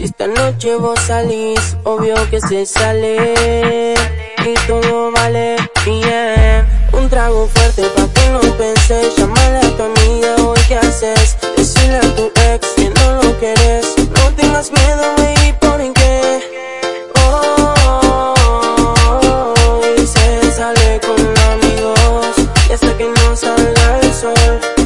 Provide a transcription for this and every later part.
Esta noche vos salís, obvio que se sale. Y todo vale bien. Un trago fuerte pa' que no penses, llamar a tu amiga hoy qué haces, decirle a tu ex que no lo querés, no tengas miedo baby porque hoy se sale con amigos. Y hasta que no salga el sol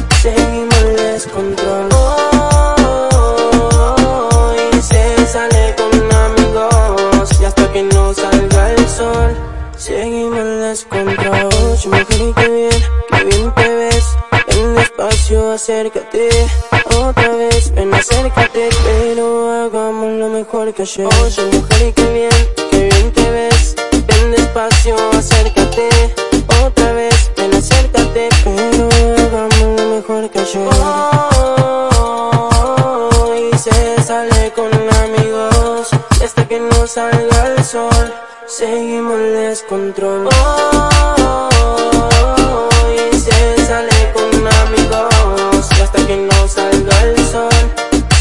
seguimos el descontrol. Mujer y qué bien, qué bien te ves. En despacio acércate otra vez, ven acércate, pero hagamos lo mejor que ayer. Oye mujer y qué bien, qué bien te ves. Ven despacio acércate otra vez, ven acércate, pero hagamos lo mejor que ayer. Hoy se sale con amigos hasta que no salga el sol seguimos el descontrol. Hoy se sale con amigos y hasta que no salga el sol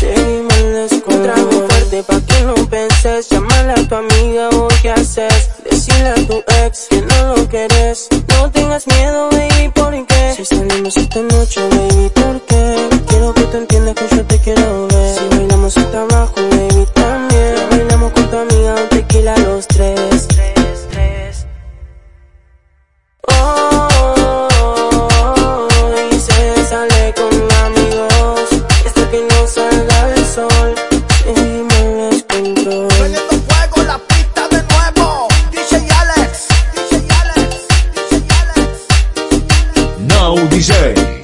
seguimos el descontrol. Fuerte pa' que no penses, llamar a tu amiga o qué haces, decirle a tu ex que no lo querés, no tengas miedo baby porque si salimos esta noche baby porque quiero que tú entiendas que yo te quiero ver. Si bailamos hasta abajo baby también, bailamos con tu amiga tequila los tres. DJ.